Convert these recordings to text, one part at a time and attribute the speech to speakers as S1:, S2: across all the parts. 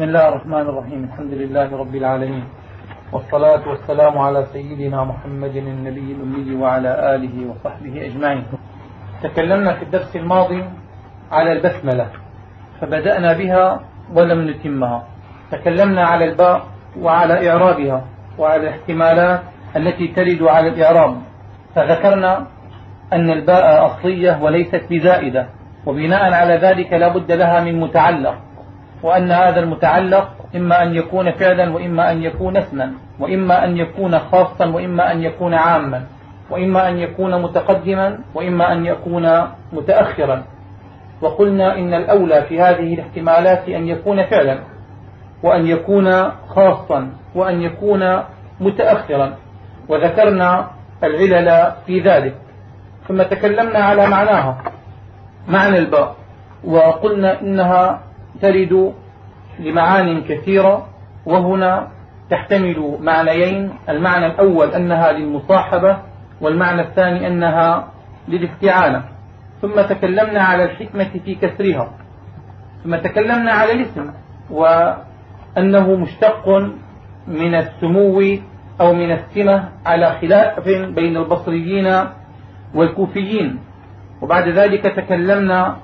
S1: بسم الله الرحمن الرحيم. الحمد لله رب العالمين. والصلاة والسلام على سيدنا محمد النبي الأمي وعلى آله وصحبه أجمعين. تكلمنا في الدرس الماضي على البسملة فبدأنا بها ولم نتمها. تكلمنا على الباء وعلى إعرابها وعلى الاحتمالات التي ترد على الإعراب. فذكرنا أن الباء أصلية وليست بزائدة وبناء على ذلك لا بد لها من متعلق. وأن هذا المتعلق إما أن يكون فعلا وإما أن يكون اسما وإما أن يكون خاصا وإما أن يكون عاما وإما أن يكون متقدما وإما أن يكون متأخرا. وقلنا إن الأولى في هذه الاحتمالات أن يكون فعلا وأن يكون خاصا وأن يكون متأخرا. وذكرنا العلل في ذلك. ثم تكلمنا على معناها معنى الباء. وقلنا إنها ترد لمعان كثيرة وهنا تحتمل معنيين. المعنى الأول أنها للمصاحبة والمعنى الثاني أنها للاستعانة. ثم تكلمنا على الحكمة في كسرها. ثم تكلمنا على الاسم وأنه مشتق من السمو أو من السمة على خلاف بين البصريين والكوفيين. وبعد ذلك تكلمنا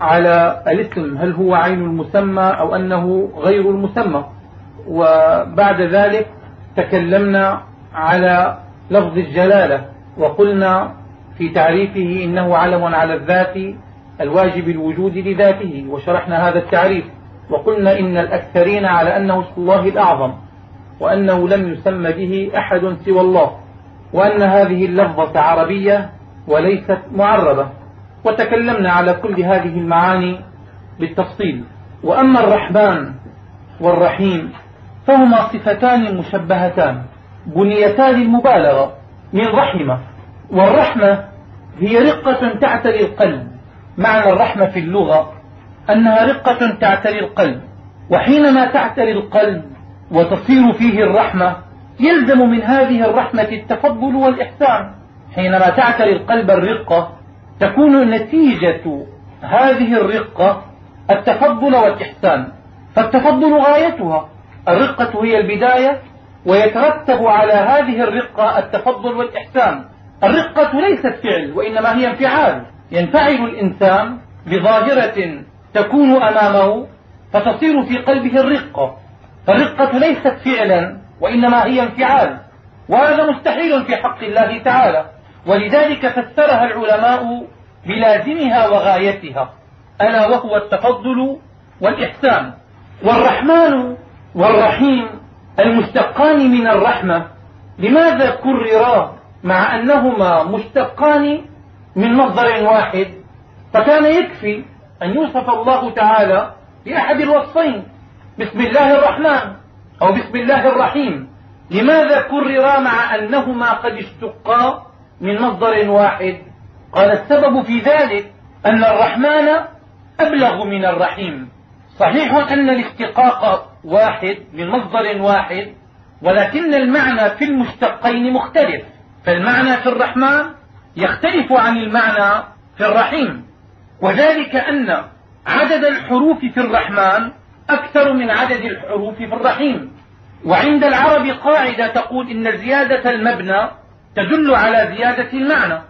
S1: على الاسم هل هو عين المسمى أو أنه غير المسمى. وبعد ذلك تكلمنا على لفظ الجلالة وقلنا في تعريفه إنه علم على الذات الواجب الوجود لذاته وشرحنا هذا التعريف. وقلنا إن الأكثرين على أنه اسم الله الأعظم وأنه لم يسمى به أحد سوى الله وأن هذه اللفظة عربية وليست معربة. وتكلمنا على كل هذه المعاني بالتفصيل. وأما الرحمن والرحيم فهما صفتان مشبهتان بنيتان المبالغة من رحمة. والرحمة هي رقة تعتري القلب. معنى الرحمة في اللغة أنها رقة تعتري القلب. وحينما تعتري القلب وتصير فيه الرحمة يلزم من هذه الرحمة التفضل والإحسان. حينما تعتري القلب الرقة تكون نتيجة هذه الرقة التفضل والإحسان. فالتفضل غايتها. الرقة هي البداية ويترتب على هذه الرقة التفضل والإحسان. الرقة ليست فعل وإنما هي انفعال. ينفعل الإنسان بظاهرة تكون أمامه فتصير في قلبه الرقة. فالرقة ليست فعلا وإنما هي انفعال. وهذا مستحيل في حق الله تعالى. ولذلك فسرها العلماء بلازمها وغايتها ألا وهو التفضل والإحسان. والرحمن والرحيم المشتقان من الرحمة لماذا كررا مع أنهما مشتقان من مصدر واحد؟ فكان يكفي أن يوصف الله تعالى بأحد الوصفين بسم الله الرحمن أو بسم الله الرحيم. لماذا كررا مع أنهما قد اشتقا من مصدر واحد. قال السبب في ذلك أن الرحمن أبلغ من الرحيم. صحيح أن الاشتقاق واحد من مصدر واحد ولكن المعنى في المشتقين مختلف. فالمعنى في الرحمن يختلف عن المعنى في الرحيم. وذلك أن عدد الحروف في الرحمن أكثر من عدد الحروف في الرحيم. وعند العرب قاعدة تقول إن زيادة المبنى تدل على زيادة المعنى.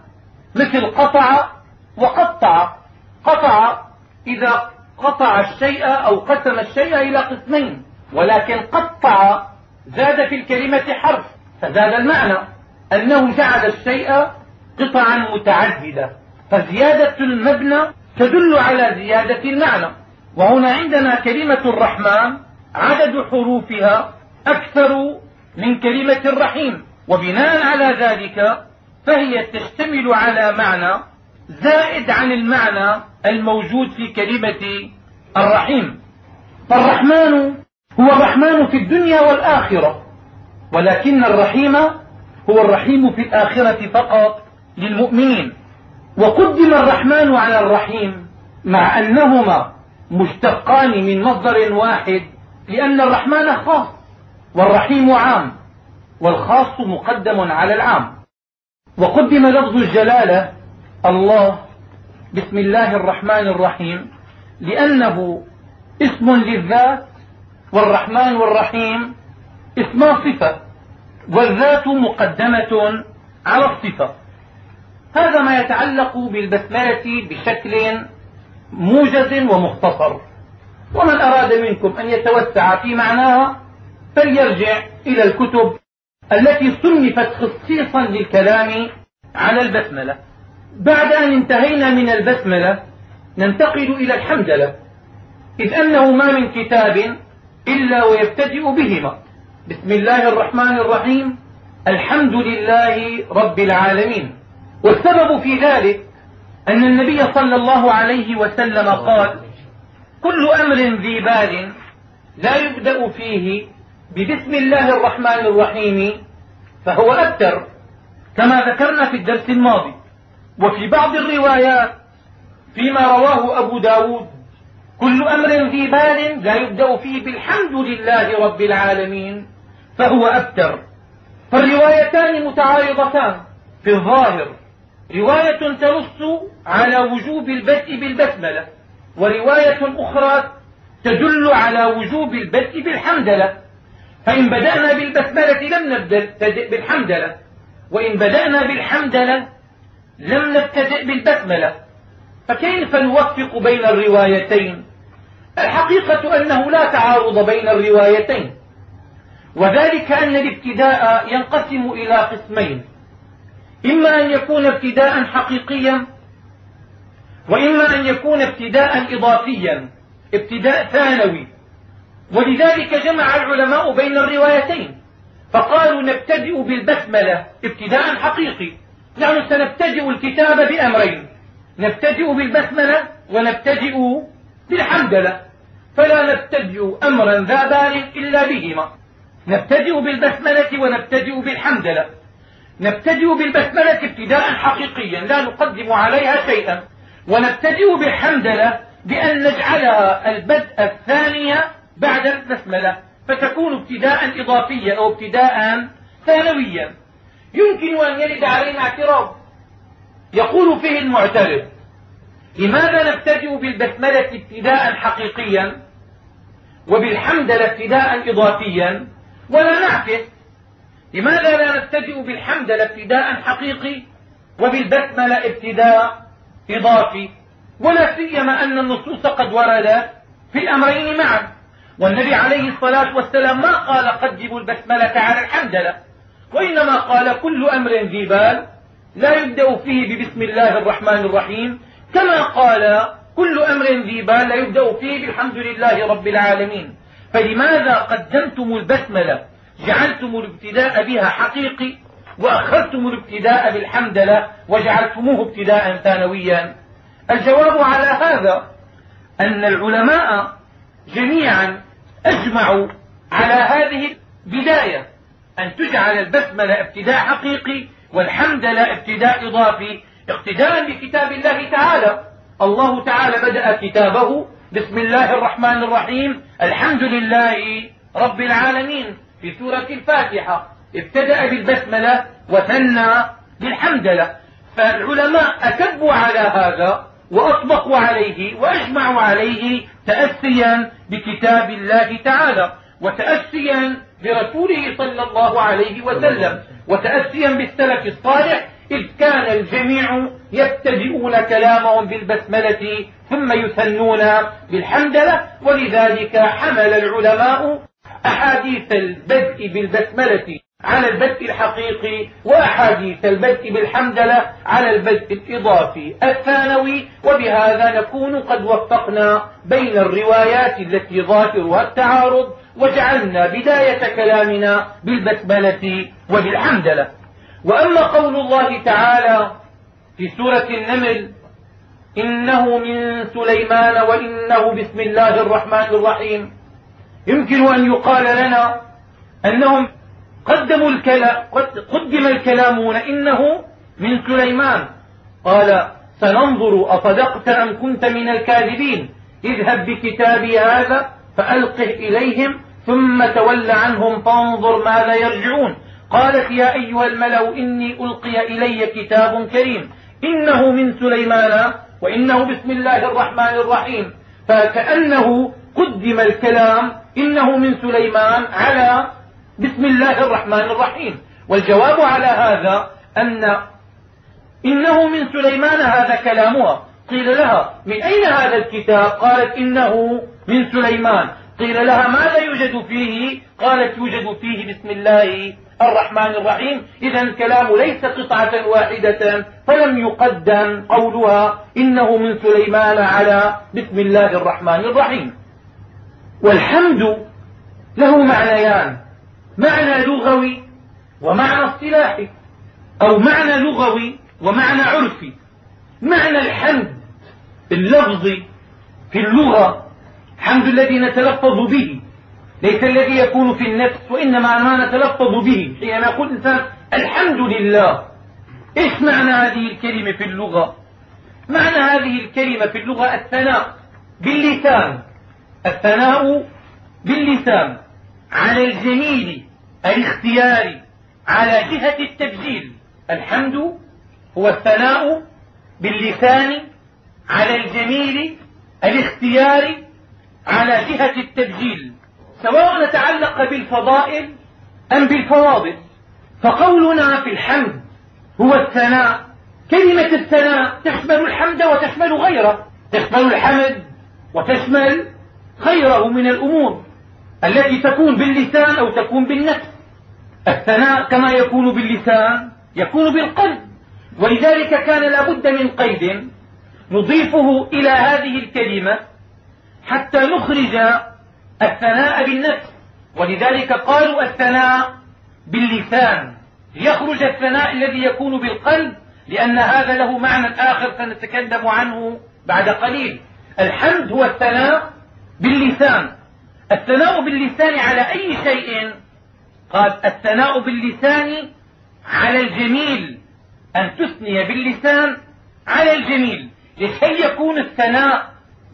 S1: مثل قطع وقطع. قطع إذا قطع الشيء أو قسم الشيء إلى قسمين ولكن قطع زاد في الكلمة حرف فزاد المعنى. أنه جعل الشيء قطعا متعددة فزيادة المبنى تدل على زيادة المعنى. وهنا عندنا كلمة الرحمن عدد حروفها أكثر من كلمة الرحيم. وبناء على ذلك فهي تشتمل على معنى زائد عن المعنى الموجود في كلمة الرحيم. فالرحمن هو الرحمن في الدنيا والآخرة ولكن الرحيم هو الرحيم في الآخرة فقط للمؤمنين. وقدم الرحمن على الرحيم مع أنهما مشتقان من مصدر واحد لأن الرحمن خاص والرحيم عام. والخاص مقدم على العام. وقدم لفظ الجلالة الله بسم الله الرحمن الرحيم لأنه اسم للذات والرحمن والرحيم اسما صفة والذات مقدمة على الصفة. هذا ما يتعلق بالبسملة بشكل موجز ومختصر. ومن أراد منكم أن يتوسع في معناها فليرجع إلى الكتب التي صنفت خصيصا للكلام على البسملة. بعد أن انتهينا من البسملة ننتقل إلى الحمدلة إذ أنه ما من كتاب إلا ويبتدئ بهما. بسم الله الرحمن الرحيم. الحمد لله رب العالمين. والسبب في ذلك أن النبي صلى الله عليه وسلم قال كل أمر ذي بال لا يبدأ فيه ببسم الله الرحمن الرحيم فهو أبتر كما ذكرنا في الدرس الماضي وفي بعض الروايات فيما رواه أبو داود كل أمر ذي بال لا يبدأ فيه بالحمد لله رب العالمين فهو أبتر. فالروايتان متعارضتان. في الظاهر رواية تنص على وجوب البدء بالبسملة ورواية أخرى تدل على وجوب البدء بالحمدلة. فإن بدأنا بالبسملة لم نبدأ بالحمدلة. وإن بدأنا بالحمدلة لم نبتدئ بالبسملة. فكيف نوفق بين الروايتين؟ الحقيقة أنه لا تعارض بين الروايتين. وذلك أن الابتداء ينقسم إلى قسمين. إما أن يكون ابتداء حقيقيا وإما أن يكون ابتداء إضافيا. ابتداء ثانوي ولذلك جمع العلماء بين الروايتين. فقالوا نبتدئ بالبسملة ابتداء حقيقي. نحن سنبتدئ الكتاب بأمرين. نبتدئ بالبسملة ونبتدئ بالحمدلة. فلا نبتدئ أمرا ذا بال إلا بهما. نبتدئ بالبسملة ونبتدئ بالحمدلة. نبتدئ بالبسملة ابتداء حقيقيا لا نقدم عليها شيئا. ونبتدئ بالحمدلة بأن نجعلها البدء الثاني بعد البسملة فتكون ابتداء إضافيا أو ابتداء ثانويا. يمكن أن يرد علينا اعتراض. يقول فيه المعترض لماذا نبتدئ بالبسملة ابتداء حقيقيا وبالحمدلة ابتداء إضافيا ولا نعكس؟ لماذا لا نبتدئ بالحمدلة ابتداء حقيقي وبالبسملة ابتداء إضافي؟ ولا سيما أن النصوص قد وردت في الأمرين معا. والنبي عليه الصلاة والسلام ما قال قدموا البسملة على الحمدلة وإنما قال كل أمر ذي بال لا يبدأ فيه ببسم الله الرحمن الرحيم. كما قال كل أمر ذي بال لا يبدأ فيه بالحمد لله رب العالمين. فلماذا قدمتم البسملة؟ جعلتم الابتداء بها حقيقي وأخذتم الابتداء بالحمدلة وجعلتموه ابتداء ثانويا. الجواب على هذا أن العلماء جميعا أجمعوا على هذه البداية أن تجعل البسملة ابتداء حقيقي والحمدلة ابتداء إضافي. اقتداء بكتاب الله تعالى. الله تعالى بدأ كتابه. بسم الله الرحمن الرحيم. الحمد لله رب العالمين. في سورة الفاتحة. ابتدأ بالبسملة وثنى بالحمدلة فالعلماء أكبوا على هذا. وأطبقوا عليه وأجمعوا عليه تأسيا بكتاب الله تعالى وتأسيا برسوله صلى الله عليه وسلم وتأسيا بالسلف الصالح إذ كان الجميع يبتدئون كلامهم بالبسملة ثم يثنون بالحمدلة ولذلك حمل العلماء أحاديث البدء بالبسملة. على البدء الحقيقي وأحاديث البدء بالحمدلة على البدء الإضافي الثانوي وبهذا نكون قد وفقنا بين الروايات التي ظاهرها التعارض وجعلنا بداية كلامنا بالبسملة وبالحمدلة. وأما قول الله تعالى في سورة النمل إنه من سليمان وإنه بسم الله الرحمن الرحيم. يمكن أن يقال لنا أنهم قدموا الكلام قدم الكلام إنه من سليمان. قال سننظر أصدقت أم كنت من الكاذبين. اذهب بكتابي هذا فألقه إليهم ثم تول عنهم فانظر ماذا يرجعون. قالت يا أيها الملأ إني ألقي إلي كتاب كريم. إنه من سليمان وإنه بسم الله الرحمن الرحيم. فكأنه قدم الكلام إنه من سليمان على بسم الله الرحمن الرحيم. والجواب على هذا أن إنه من سليمان هذا كلامها. قيل لها من أين هذا الكتاب؟ قالت إنه من سليمان. قيل لها ماذا يوجد فيه؟ قالت يوجد فيه بسم الله الرحمن الرحيم. إذا الكلام ليس قطعة واحدة فلم يقدم قولها إنه من سليمان على بسم الله الرحمن الرحيم. والحمد له معنيان. معنى لغوي ومعنى اصطلاحي أو معنى لغوي ومعنى عرفي. معنى الحمد اللفظي في اللغة الحمد الذي نتلفظ به. ليس الذي يكون في النفس وإنما ما نتلفظ به. حينما يقول الإنسان الحمد لله. إيش معنى هذه الكلمة في اللغة؟ معنى هذه الكلمة في اللغة الثناء باللسان. الثناء باللسان. على الجميل. الاختياري على جهة التبجيل الحمد هو الثناء باللسان على الجميل الاختياري على جهة التبجيل سواء نتعلق بالفضائل أم بالفواضل فقولنا في الحمد هو الثناء. كلمة الثناء تشمل الحمد وتشمل غيره. تشمل الحمد وتشمل غيره من الأمور التي تكون باللسان أو تكون بالنفس. الثناء كما يكون باللسان يكون بالقلب. ولذلك كان لابد من قيد نضيفه إلى هذه الكلمة حتى نخرج الثناء بالنفس. ولذلك قالوا الثناء باللسان. ليخرج الثناء الذي يكون بالقلب لأن هذا له معنى آخر سنتكلم عنه بعد قليل. الحمد هو الثناء باللسان. الثناء باللسان على أي شيء قال الثناء باللسان على الجميل. أن تثني باللسان على الجميل. لكي يكون الثناء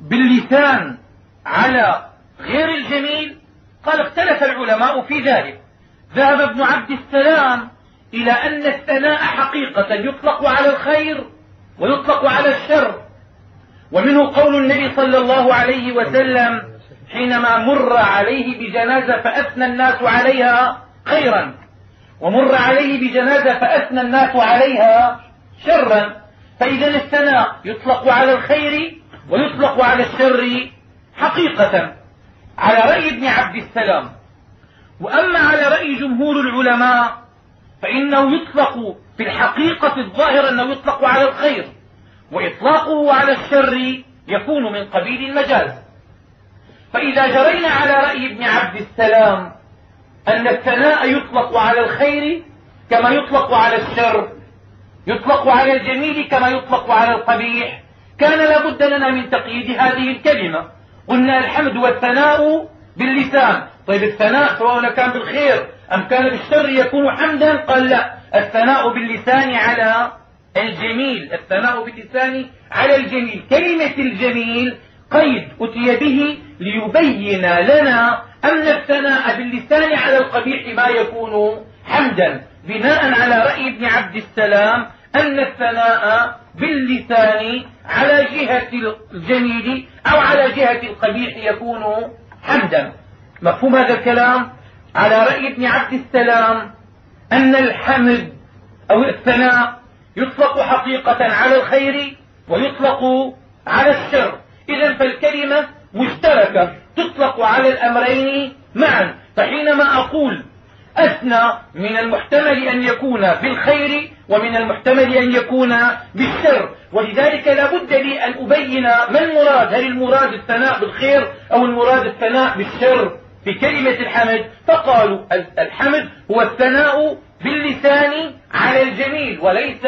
S1: باللسان على غير الجميل قال اختلف العلماء في ذلك. ذهب ابن عبد السلام إلى أن الثناء حقيقة يطلق على الخير ويطلق على الشر. ومنه قول النبي صلى الله عليه وسلم حينما مر عليه بجنازة فأثنى الناس عليها خيرا. ومر عليه بجنازة فأثنى الناس عليها شرا. فإذا الثناء يطلق على الخير ويطلق على الشر حقيقة. على رأي ابن عبد السلام. وأما على رأي جمهور العلماء فإنه يطلق في الحقيقة الظاهرة أنه يطلق على الخير. وإطلاقه على الشر يكون من قبيل المجاز. فإذا جرينا على رأي ابن عبد السلام أن الثناء يطلق على الخير كما يطلق على الشر يطلق على الجميل كما يطلق على القبيح. كان لابد لنا من تقييد هذه الكلمة. قلنا الحمد والثناء باللسان. طيب الثناء سواء كان بالخير أم كان بالشر يكون حمدا؟ قال لا. الثناء باللسان على الجميل. الثناء باللسان على الجميل. كلمة الجميل قيد أتي به ليبين لنا أن الثناء باللسان على القبيح ما يكون حمدا بناء على رأي ابن عبد السلام أن الثناء باللسان على جهة الجميل أو على جهة القبيح يكون حمدا. مفهوم هذا الكلام؟ على رأي ابن عبد السلام أن الحمد أو الثناء يطلق حقيقة على الخير ويطلق على الشر. إذا فالكلمة مشتركة تطلق على الأمرين معا. فحينما أقول أثنى من المحتمل أن يكون بالخير ومن المحتمل أن يكون بالشر. ولذلك لا بد لي أن أبين ما المراد. هل المراد الثناء بالخير أو المراد الثناء بالشر؟ في كلمة الحمد. فقالوا الحمد هو الثناء باللسان على الجميل وليس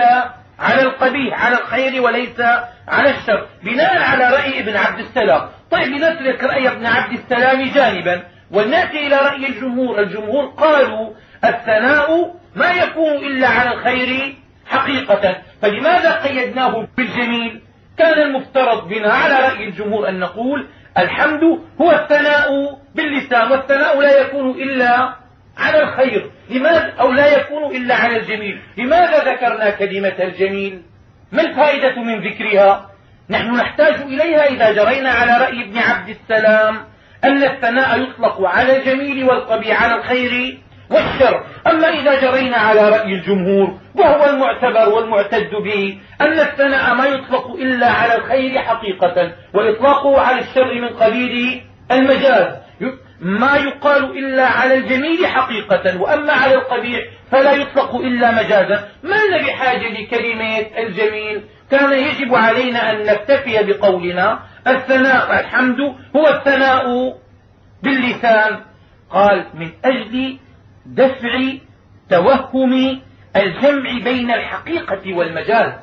S1: على القبيح على الخير وليس على الشر. بناء على رأي ابن عبد السلام. طيب لنترك رأي ابن عبد السلام جانبا ونأتي إلى رأي الجمهور. الجمهور قالوا الثناء ما يكون إلا على الخير حقيقة. فلماذا قيدناه بالجميل؟ كان المفترض بنا على رأي الجمهور أن نقول الحمد هو الثناء باللسان والثناء لا يكون إلا على الخير. لماذا؟ أو لا يكون إلا على الجميل. لماذا ذكرنا كلمة الجميل؟ ما الفائدة من ذكرها؟ نحن نحتاج إليها إذا جرينا على رأي ابن عبد السلام أن الثناء يطلق على الجميل والقبيح على الخير والشر. أما إذا جرينا على رأي الجمهور وهو المعتبر والمعتد به أن الثناء ما يطلق إلا على الخير حقيقة وإطلاقه على الشر من قبيل المجاز. ما يقال إلا على الجميل حقيقة وأما على القبيح فلا يطلق إلا مجازا. ما لنا بحاجة لكلمة الجميل؟ كان يجب علينا أن نكتفي بقولنا الثناء الحمد هو الثناء باللسان. قال من أجل دفع توهم الجمع بين الحقيقة والمجاز.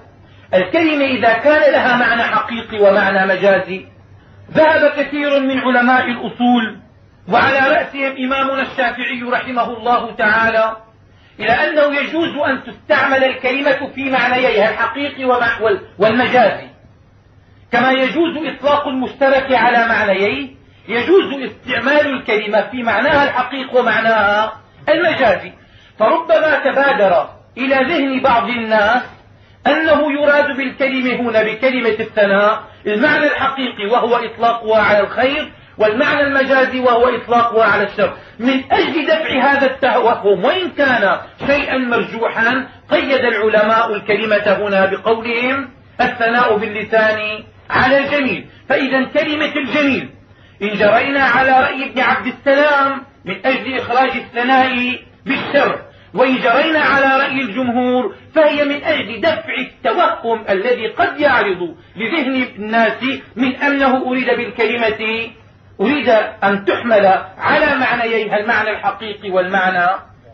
S1: الكلمة إذا كان لها معنى حقيقي ومعنى مجازي ذهب كثير من علماء الأصول وعلى رأسهم إمامنا الشافعي رحمه الله تعالى إلى أنه يجوز أن تستعمل الكلمة في معنييها الحقيقي والمجازي. كما يجوز إطلاق المشترك على معنييه يجوز استعمال الكلمة في معناها الحقيقي ومعناها المجازي. فربما تبادر إلى ذهن بعض الناس أنه يراد بالكلمة هنا بكلمة الثناء المعنى الحقيقي وهو إطلاقها على الخير والمعنى المجازي وهو إطلاقها على الشر. من أجل دفع هذا التوهم وإن كان شيئا مرجوحا قيد العلماء الكلمة هنا بقولهم الثناء باللسان على الجميل. فإذا كلمة الجميل إن جرينا على رأي ابن عبد السلام من أجل إخراج الثناء بالشر وإن جرينا على رأي الجمهور فهي من أجل دفع التوهم الذي قد يعرض لذهن الناس من أنه أريد بالكلمة أريد أن تحمل على معنييها المعنى الحقيقي والمعنى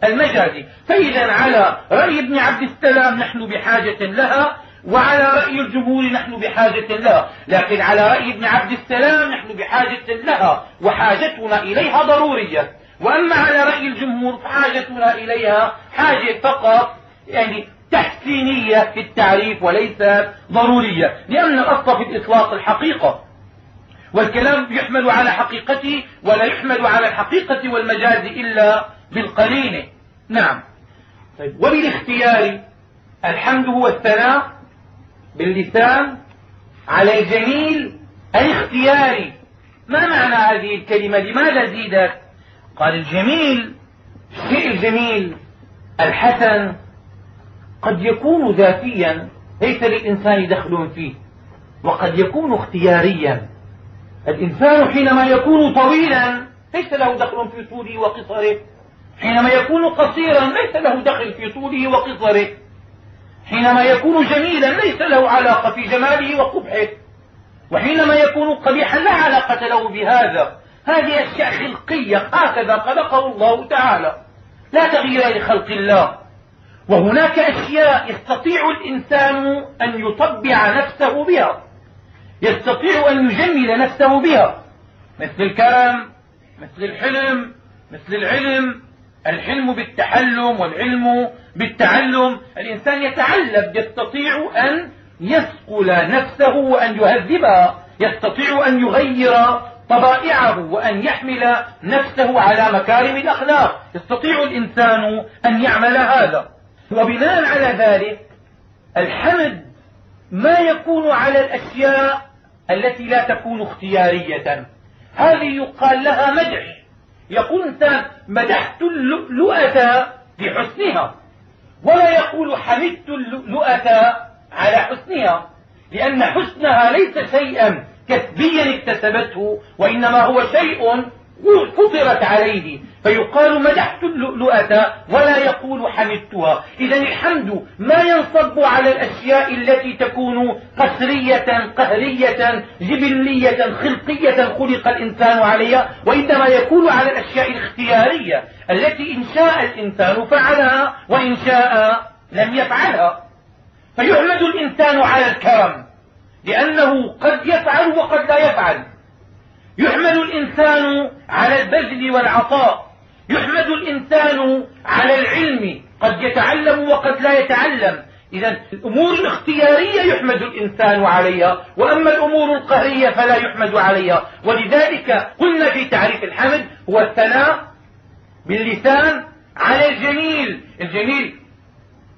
S1: المجازي. فإذا على رأي ابن عبد السلام نحن بحاجة لها وعلى رأي الجمهور نحن بحاجة لها. لكن على رأي ابن عبد السلام نحن بحاجة لها وحاجتنا إليها ضرورية. وأما على رأي الجمهور فحاجتنا إليها حاجة فقط يعني تحسينية في التعريف وليست ضرورية. لأن الأصل في الإطلاق الحقيقة. والكلام يحمل على حقيقته ولا يحمل على الحقيقة والمجاز إلا بالقرينة نعم. طيب وبالاختيار الحمد هو الثناء باللسان على الجميل الاختياري ما معنى هذه الكلمة؟ لماذا زيدت؟ قال الجميل الشيء الجميل الحسن قد يكون ذاتيا ليس للإنسان دخل فيه وقد يكون اختياريا. الإنسان حينما يكون طويلا ليس له دخل في طوله وقصره. حينما يكون قصيرا ليس له دخل في طوله وقصره. حينما يكون جميلا ليس له علاقة في جماله وقبحه. وحينما يكون قبيحا لا علاقة له بهذا. هذه أشياء خلقية هكذا خلقه الله تعالى. لا تغيير لخلق الله. وهناك أشياء يستطيع الإنسان أن يطبع نفسه بها. يستطيع أن يجمل نفسه بها. مثل الكرم مثل الحلم مثل العلم. الحلم بالتحلم والعلم بالتعلم. الإنسان يتعلم يستطيع أن يسقل نفسه وأن يهذبها يستطيع أن يغير طبائعه وأن يحمل نفسه على مكارم الأخلاق. يستطيع الإنسان أن يعمل هذا. وبناء على ذلك الحمد ما يكون على الأشياء التي لا تكون اختيارية. هذه يقال لها مدح. يقول انسان مدحت اللؤلؤة لحسنها ولا يقول حمدت اللؤلؤة على حسنها. لأن حسنها ليس شيئا كسبيا اكتسبته وإنما هو شيء فطرت عليه. فيقال مدحت اللؤلؤة ولا يقول حمدتها. إذا الحمد ما ينصب على الأشياء التي تكون قسرية قهرية جبلية خلقية خلق الإنسان عليها وإنما يكون على الأشياء الاختيارية التي إن شاء الإنسان فعلها وإن شاء لم يفعلها. فيحمد الإنسان على الكرم لأنه قد يفعل وقد لا يفعل. يحمد الإنسان على البذل والعطاء. يحمد الإنسان على العلم. قد يتعلم وقد لا يتعلم. إذا الأمور الاختيارية يحمد الإنسان عليها وأما الأمور القهرية فلا يحمد عليها. ولذلك قلنا في تعريف الحمد هو الثناء باللسان على الجميل. الجميل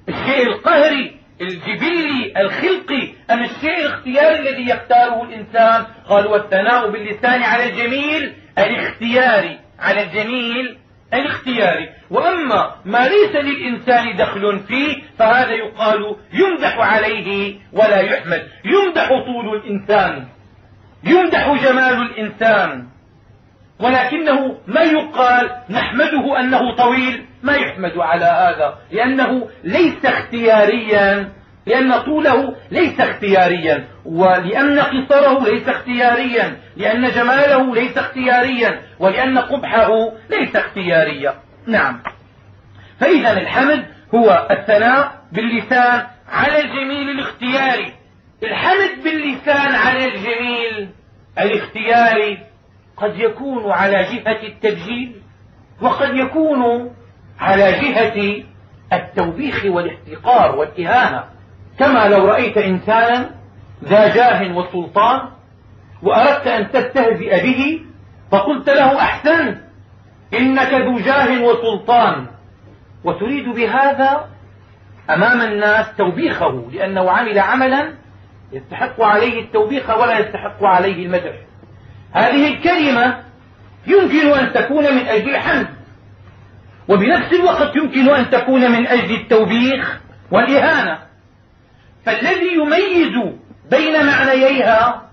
S1: الشيء القهري الجبلي الخلقي أم الشيء الاختياري الذي يختاره الإنسان؟ قال والثناء باللسان على الجميل الاختياري على الجميل الاختياري. وأما ما ليس للإنسان دخل فيه فهذا يقال يمدح عليه ولا يحمد. يمدح طول الإنسان. يمدح جمال الإنسان. ولكنه ما يقال نحمده أنه طويل ما يحمد على هذا لأنه ليس اختياريا لأن طوله ليس اختياريا ولأن قصره ليس اختياريا لأن جماله ليس اختياريا ولأن قبحه ليس اختياريا. نعم. فإذا الحمد هو الثناء باللسان على الجميل الاختياري. الحمد باللسان على الجميل الاختياري. قد يكون على جهة التبجيل وقد يكون على جهة التوبيخ والاحتقار والإهانة. كما لو رأيت إنسانا ذا جاه وسلطان وأردت أن تستهزئ به فقلت له أحسنت إنك ذو جاه وسلطان. وتريد بهذا أمام الناس توبيخه لأنه عمل عملا يستحق عليه التوبيخ ولا يستحق عليه المدح. هذه الكلمة يمكن أن تكون من أجل الحمد. وبنفس الوقت يمكن أن تكون من أجل التوبيخ والإهانة. فالذي يميز بين معنييها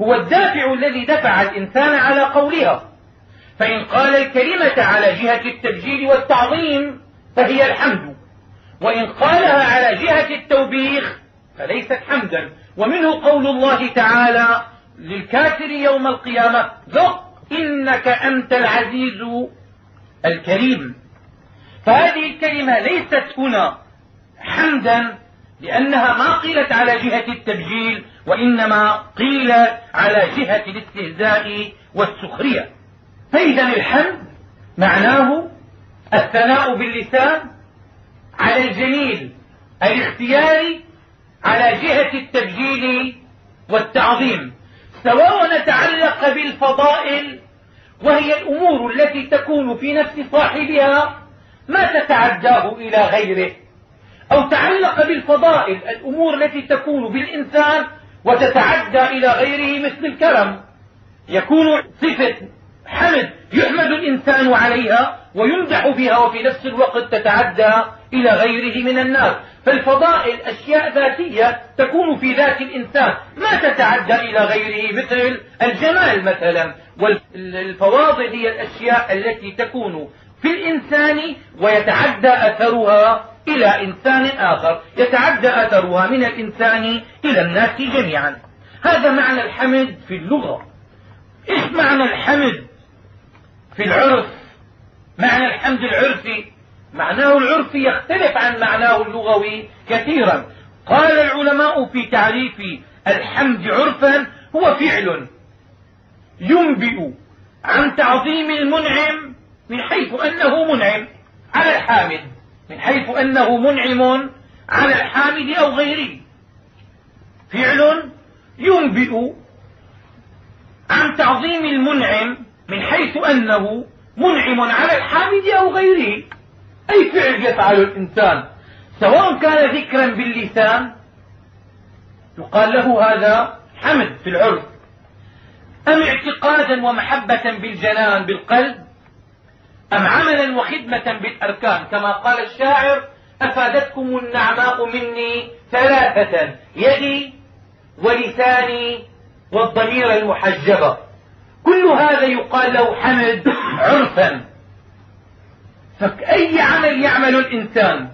S1: هو الدافع الذي دفع الإنسان على قولها. فإن قال الكلمة على جهة التبجيل والتعظيم فهي الحمد. وإن قالها على جهة التوبيخ فليست حمدا. ومنه قول الله تعالى للكافر يوم القيامة. ذق إنك أنت العزيز الكريم. فهذه الكلمة ليست هنا حمدا لأنها ما قيلت على جهة التبجيل وإنما قيل على جهة الاستهزاء والسخرية. فإذا الحمد معناه الثناء باللسان على الجميل الاختياري على جهة التبجيل والتعظيم. سواء تعلق بالفضائل وهي الأمور التي تكون في نفس صاحبها ما تتعداه إلى غيره. أو تعلق بالفضائل الأمور التي تكون بالإنسان وتتعدى إلى غيره مثل الكرم يكون صفة حمد يحمد الإنسان عليها ويمدح بها وفي نفس الوقت تتعدى إلى غيره من الناس. فالفضائل أشياء ذاتية تكون في ذات الإنسان. ما تتعدى إلى غيره مثل الجمال مثلا. والفواضل هي الأشياء التي تكون في الإنسان ويتعدى أثرها إلى إنسان آخر. يتعدى أثرها من الإنسان إلى الناس جميعا. هذا معنى الحمد في اللغة. إيش معنى الحمد في العرف؟ معنى الحمد العرفي معناه العرفي يختلف عن معناه اللغوي كثيرا. قال العلماء في تعريف الحمد عرفا هو فعل ينبئ عن تعظيم المنعم من حيث أنه منعم على الحامد من حيث أنه منعم على الحامد أو غيره. فعل ينبئ عن تعظيم المنعم من حيث أنه منعم على الحامد أو غيره. أي فعل يفعل الإنسان. سواء كان ذكرا باللسان يقال له هذا حمد في العرف. أم اعتقادا ومحبة بالجنان بالقلب أم عملا وخدمة بالأركان. كما قال الشاعر أفادتكم النعماء مني ثلاثة يدي ولساني والضمير المحجبة. كل هذا يقال له حمد عرفا. فأي عمل يعمل الإنسان؟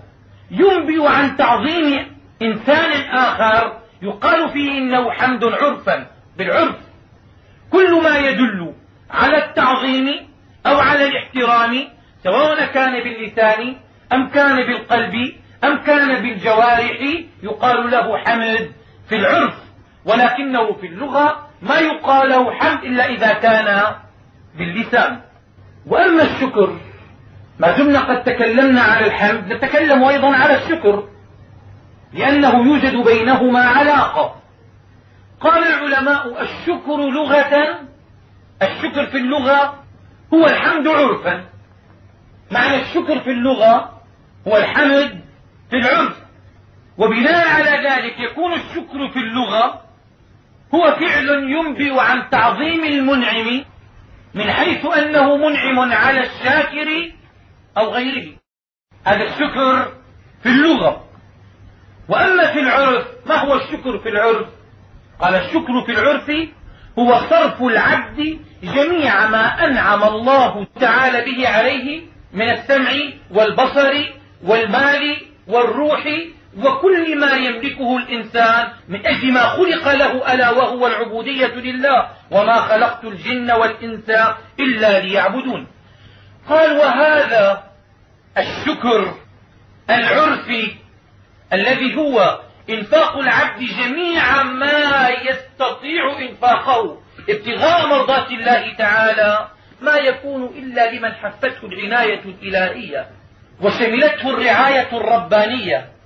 S1: ينبئ عن تعظيم إنسان آخر يقال فيه إنه حمد عرفا بالعرف. كل ما يدل على التعظيم أو على الاحترام سواء كان باللسان أم كان بالقلب أم كان بالجوارح يقال له حمد في العرف ولكنه في اللغة ما يقال له حمد إلا إذا كان باللسان. وأما الشكر ما دمنا قد تكلمنا على الحمد نتكلم أيضا على الشكر لأنه يوجد بينهما علاقة. قال العلماء الشكر لغة الشكر في اللغة هو الحمد عرفا. معنى الشكر في اللغة هو الحمد في العرف وبناء على ذلك يكون الشكر في اللغة هو فعل ينبئ عن تعظيم المنعم من حيث أنه منعم على الشاكر أو غيره. هذا الشكر في اللغة. وأما في العرف ما هو الشكر في العرف؟ قال الشكر في العرف هو صرف العبد جميع ما أنعم الله تعالى به عليه من السمع والبصر والمال والروح وكل ما يملكه الإنسان من أجل ما خلق له ألا وهو العبودية لله وما خلقت الجن والإنس إلا ليعبدون. قال وهذا الشكر العرفي الذي هو إنفاق العبد جميع ما يستطيع إنفاقه. ابتغاء مرضات الله تعالى ما يكون إلا لمن حفته العناية الإلهية وشملته الرعاية الربانية.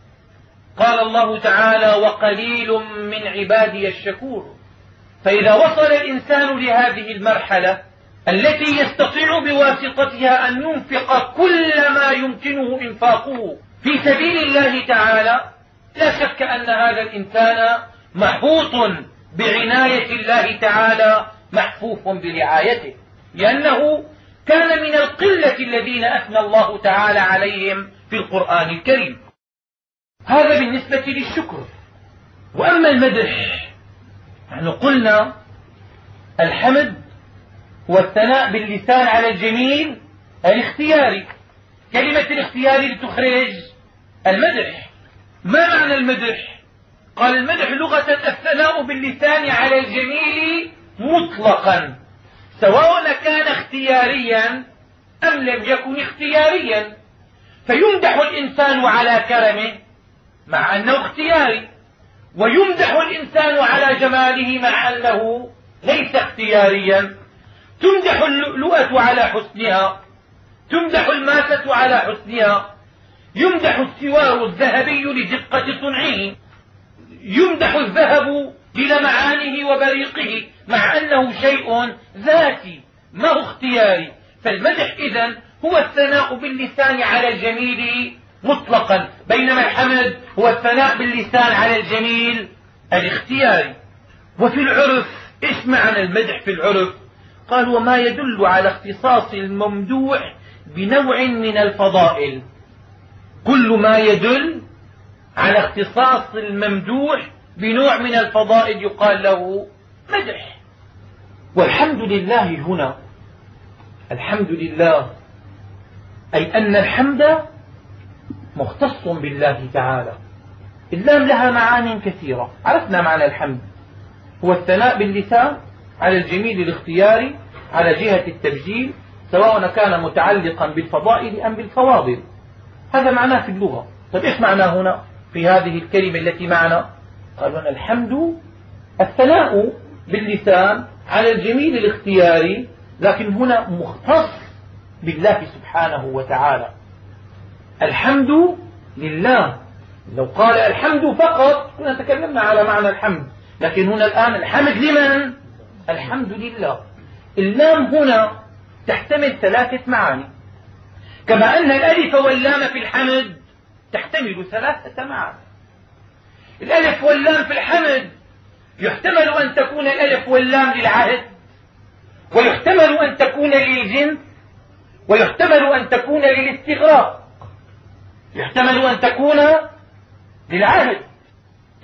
S1: قال الله تعالى وقليل من عبادي الشكور. فإذا وصل الإنسان لهذه المرحلة التي يستطيع بواسطتها أن ينفق كل ما يمكنه إنفاقه في سبيل الله تعالى لا شك أن هذا الإنسان محبوط بعناية الله تعالى محفوف برعايته. لأنه كان من القلة الذين أثنى الله تعالى عليهم في القرآن الكريم. هذا بالنسبة للشكر. وأما المدح نحن قلنا الحمد هو الثناء باللسان على الجميل الاختياري. كلمة الاختياري لتخرج المدح. ما معنى المدح؟ قال المدح لغة الثناء باللسان على الجميل مطلقا. سواء كان اختياريا أم لم يكن اختياريا. فيمدح الإنسان على كرمه مع أنه اختياري. ويمدح الإنسان على جماله مع أنه ليس اختياريا. تمدح اللؤلؤة على حسنها. تمدح الماسة على حسنها. يمدح السوار الذهبي لدقة صنعه. يمدح الذهب بلمعانه وبريقه مع أنه شيء ذاتي ما هو اختياري؟ فالمدح إذا هو الثناء باللسان على الجميل مطلقا بينما الحمد هو الثناء باللسان على الجميل الاختياري. وفي العرف إيش معنى المدح في العرف؟ قال وما يدل على اختصاص الممدوح بنوع من الفضائل. كل ما يدل على اختصاص الممدوح بنوع من الفضائل يقال له مدح. والحمد لله هنا الحمد لله أي أن الحمد مختص بالله تعالى. اللام لها معان كثيرة. عرفنا معنى الحمد. هو الثناء باللسان على الجميل الاختياري على جهة التبجيل سواء كان متعلقا بالفضائل أم بالفواضل. هذا معناه في اللغة. طيب إيش معناه هنا في هذه الكلمة التي معنا؟ قالوا الحمد الثناء باللسان على الجميل الاختياري لكن هنا مختص بالله سبحانه وتعالى. الحمد لله. لو قال الحمد فقط كنا تكلمنا على معنى الحمد. لكن هنا الآن الحمد لمن؟ الحمد لله. اللام هنا تحتمل ثلاثة معاني. كما أن الألف واللام في الحمد تحتمل ثلاثة معاني. الألف واللام في الحمد يحتمل أن تكون الألف واللام للعهد ويحتمل أن تكون للجنس ويحتمل أن تكون للاستغراق. يحتمل أن تكون للعهد.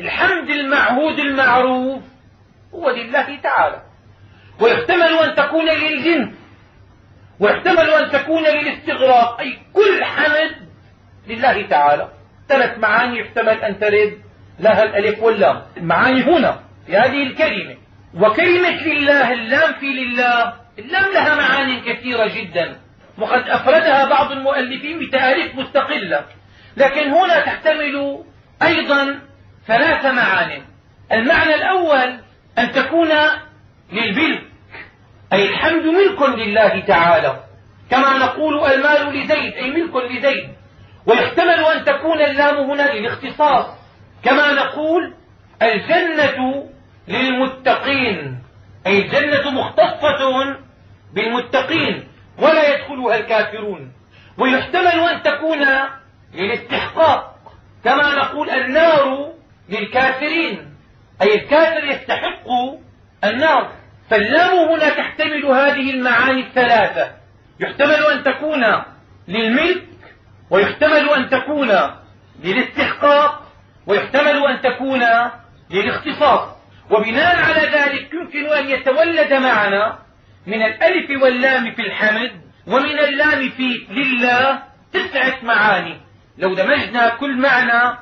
S1: الحمد المعهود المعروف هو لله تعالى. ويحتمل أن تكون للجنس ويحتمل أن تكون للاستغراق. أي كل حمد لله تعالى. ثلاث معاني يحتمل أن ترد لها الألف واللام. المعاني هنا في هذه الكلمة. وكلمة لله اللام في لله. اللام لها معاني كثيرة جدا. وقد أفردها بعض المؤلفين بتآليف مستقلة. لكن هنا تحتمل أيضا ثلاث معان المعنى الأول أن تكون للملك أي الحمد ملك لله تعالى. كما نقول المال لزيد أي ملك لزيد. ويحتمل أن تكون اللام هنا للاختصاص. كما نقول الجنة للمتقين أي الجنة مختصة بالمتقين ولا يدخلها الكافرون. ويحتمل أن تكون للاستحقاق. كما نقول النار للكافرين. أي الكافر يستحق النار. فاللام هنا تحتمل هذه المعاني الثلاثة. يحتمل أن تكون للملك ويحتمل أن تكون للاستحقاق ويحتمل أن تكون للاختصاص. وبناء على ذلك يمكن أن يتولد معنا من الألف واللام في الحمد ومن اللام في لله تسعة معاني. لو دمجنا كل معنى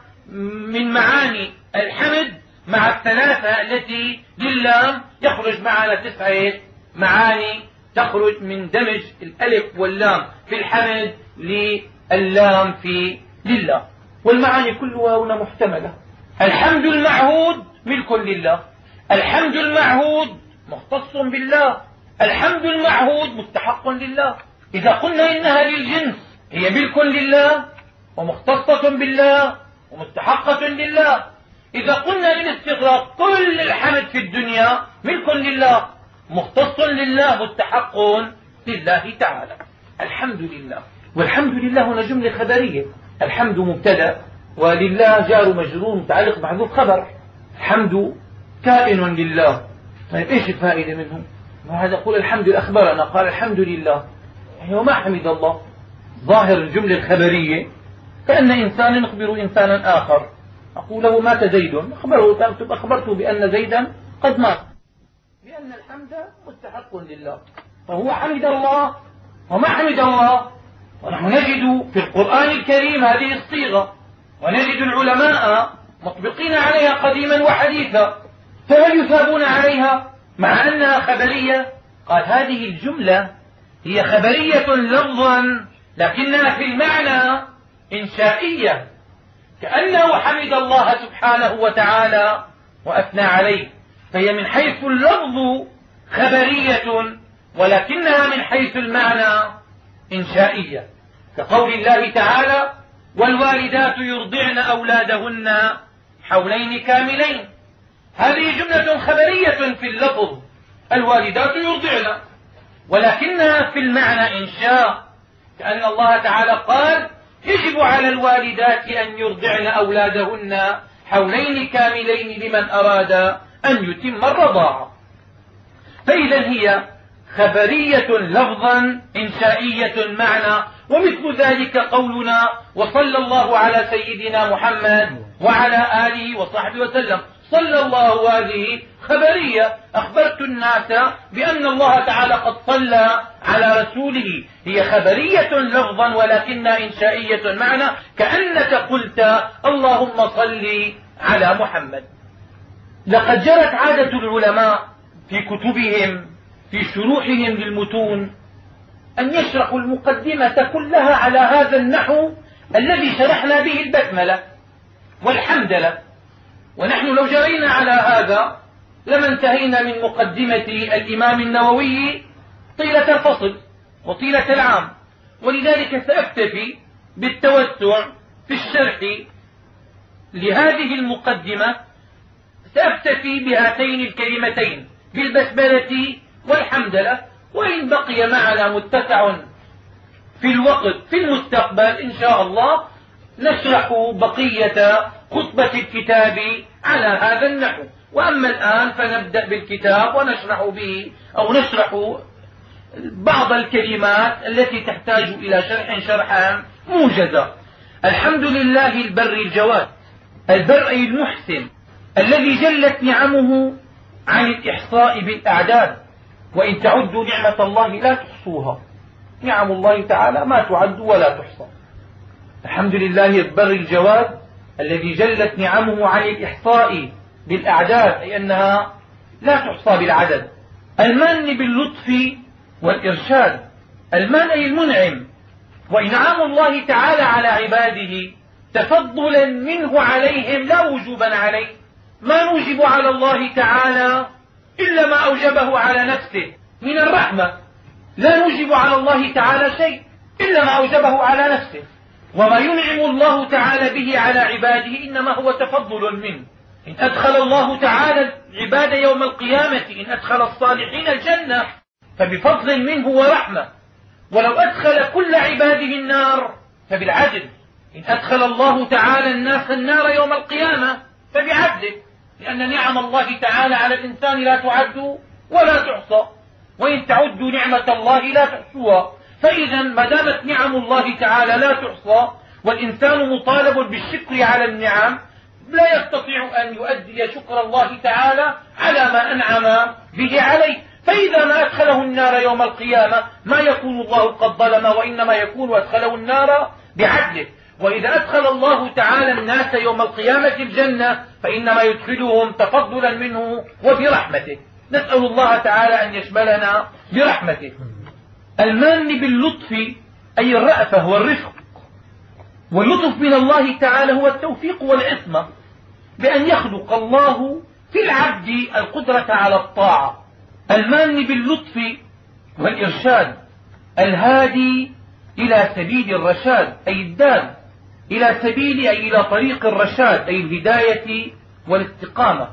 S1: من معاني الحمد مع الثلاثة التي لله يخرج معنا تسعة معاني تخرج من دمج الألف واللام في الحمد للام في لله. والمعاني كلها هنا محتملة. الحمد المعهود ملك لله. الحمد المعهود مختص بالله. الحمد المعهود مستحق لله. إذا قلنا إنها للجنس هي ملك لله ومختصة بالله ومستحقة لله. إذا قلنا للاستغراق كل الحمد في الدنيا ملك لله مختص لله مستحق لله تعالى. الحمد لله. والحمد لله هنا جملة خبرية. الحمد مبتدأ ولله جار مجرور متعلق بحذوف خبر. الحمد كائن لله. طيب إيش الفائدة منه؟ هذا يقول الحمد أخبرنا قال الحمد لله. يعني هو ما حمد الله. ظاهر الجملة الخبرية كأن إنسان يخبر إنسانا آخر. أقول له مات زيد. أخبره أخبرته بأن زيدا قد مات. بأن الحمد مستحق لله. فهو حمد الله. وما حمد الله؟ ونحن نجد في القرآن الكريم هذه الصيغة. ونجد العلماء مطبقين عليها قديما وحديثا. فهل يثابون عليها؟ مع أنها خبرية. قال هذه الجملة هي خبرية لفظا لكنها في المعنى إنشائية كأنه حمد الله سبحانه وتعالى وأثنى عليه. فهي من حيث اللفظ خبرية ولكنها من حيث المعنى إنشائية. كقول الله تعالى والوالدات يرضعن أولادهن حولين كاملين هذه جملة خبرية في اللفظ الوالدات يرضعن ولكنها في المعنى إنشاء كأن الله تعالى قال يجب على الوالدات أن يرضعن أولادهن حولين كاملين لمن أراد أن يتم الرضاعة فإذا هي خبرية لفظا إنشائية معنى ومثل ذلك قولنا وصلى الله على سيدنا محمد وعلى آله وصحبه وسلم. صلى الله هذه خبرية. أخبرت الناس بأن الله تعالى قد صلى على رسوله. هي خبرية لفظا ولكنها إنشائية. معنى كأنك قلت اللهم صل على محمد. لقد جرت عادة العلماء في كتبهم في شروحهم للمتون أن يشرحوا المقدمة كلها على هذا النحو الذي شرحنا به البسملة والحمدلة. ونحن لو جرينا على هذا لما انتهينا من مقدمة الإمام النووي طيلة الفصل وطيلة العام. ولذلك سأكتفي بالتوسع في الشرح لهذه المقدمة. سأكتفي بهاتين الكلمتين بالبسملة والحمدلة وإن بقي معنا متسع في الوقت في المستقبل إن شاء الله نشرح بقية خطبة الكتاب على هذا النحو. وأما الآن فنبدأ بالكتاب ونشرح به أو نشرح بعض الكلمات التي تحتاج إلى شرح شرحا موجزا الحمد لله البر الجواد البر المحسن الذي جلت نعمه عن الإحصاء بالأعداد. وإن تعدوا نعمة الله لا تحصوها. نعم الله تعالى ما تعد ولا تحصى. الحمد لله البر الجواد الذي جلت نعمه عن الإحصاء بالأعداد أي أنها لا تحصى بالعدد. المن باللطف والإرشاد. المن أي المنعم. وإنعام الله تعالى على عباده. تفضلا منه عليهم لا وجوبا عليه. ما نوجب على الله تعالى إلا ما أوجبه على نفسه من الرحمة. لا نوجب على الله تعالى شيء إلا ما أوجبه على نفسه. وما ينعم الله تعالى به على عباده إنما هو تفضل منه. إن أدخل الله تعالى العباد يوم القيامة إن أدخل الصالحين الجنة فبفضل منه ورحمة. ولو أدخل كل عباده النار فبالعدل. إن أدخل الله تعالى الناس النار يوم القيامة فبعدله. لأن نعم الله تعالى على الإنسان لا تعد ولا تحصى وإن تعدوا نعمة الله لا تحصوها. فإذا ما دامت نعم الله تعالى لا تحصى والإنسان مطالب بالشكر على النعم لا يستطيع أن يؤدي شكر الله تعالى على ما أنعم به عليه. فإذا ما أدخله النار يوم القيامة ما يكون الله قد ظلم وإنما يكون أدخله النار بعدله. وإذا أدخل الله تعالى الناس يوم القيامة الجنة فإنما يدخلهم تفضلا منه وبرحمته. نسأل الله تعالى أن يشملنا برحمته. المان باللطف أي الرأفة والرفق واللطف من الله تعالى هو التوفيق والعصمة بأن يخلق الله في العبد القدرة على الطاعة. المان باللطف والإرشاد الهادي إلى سبيل الرشاد أي الدال إلى سبيل أي إلى طريق الرشاد أي الهداية والاستقامة